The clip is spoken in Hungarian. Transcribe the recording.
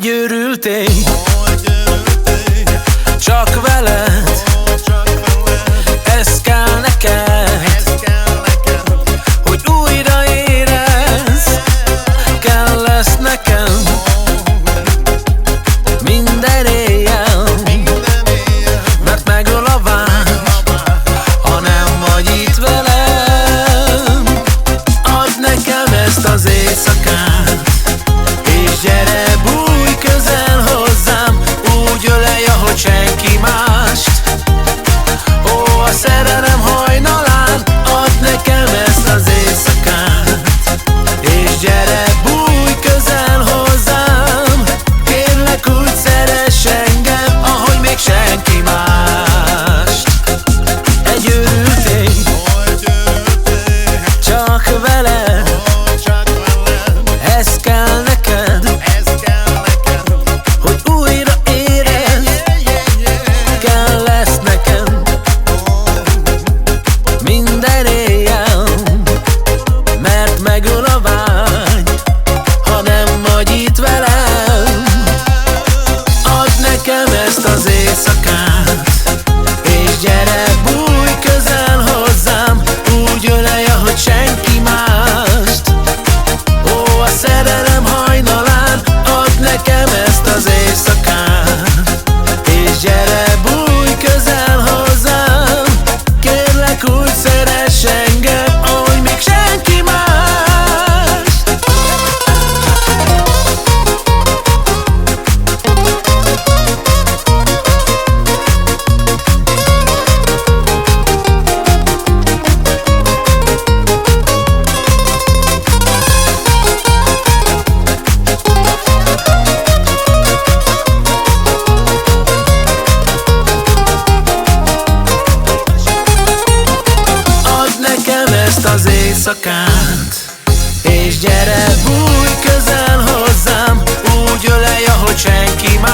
Legyőrültél, oh. Csak veled. Oh. Ez kell neked. Hogy újra érez. Kell lesz nekem. Minden éjjel. Mert megöl a vágy. Ha nem vagy itt velem Add nekem ezt az éjszakát. Gyere, bújj közel hozzám Úgy ölelj, ahogy senki mást. Ó, a szerelem hajnalán Add nekem ezt az éjszakát. És gyere, bújj közel hozzám Kérlek, úgy szeress engem Ahogy még senki mást. Egy őrültény Csak veled. mond erélyem Mert megöl a vágy Ha nem vagy itt velem. Ad nekem ezt az éjszakát És gyere bújj közel hozzám Úgy ölelj, ahogy senki éjszakát. És gyere, bújj közel hozzám Úgy ölelj, ahogy senki mást